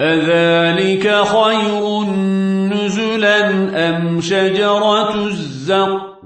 أذلك خير نزلا أم شجرة الزقوم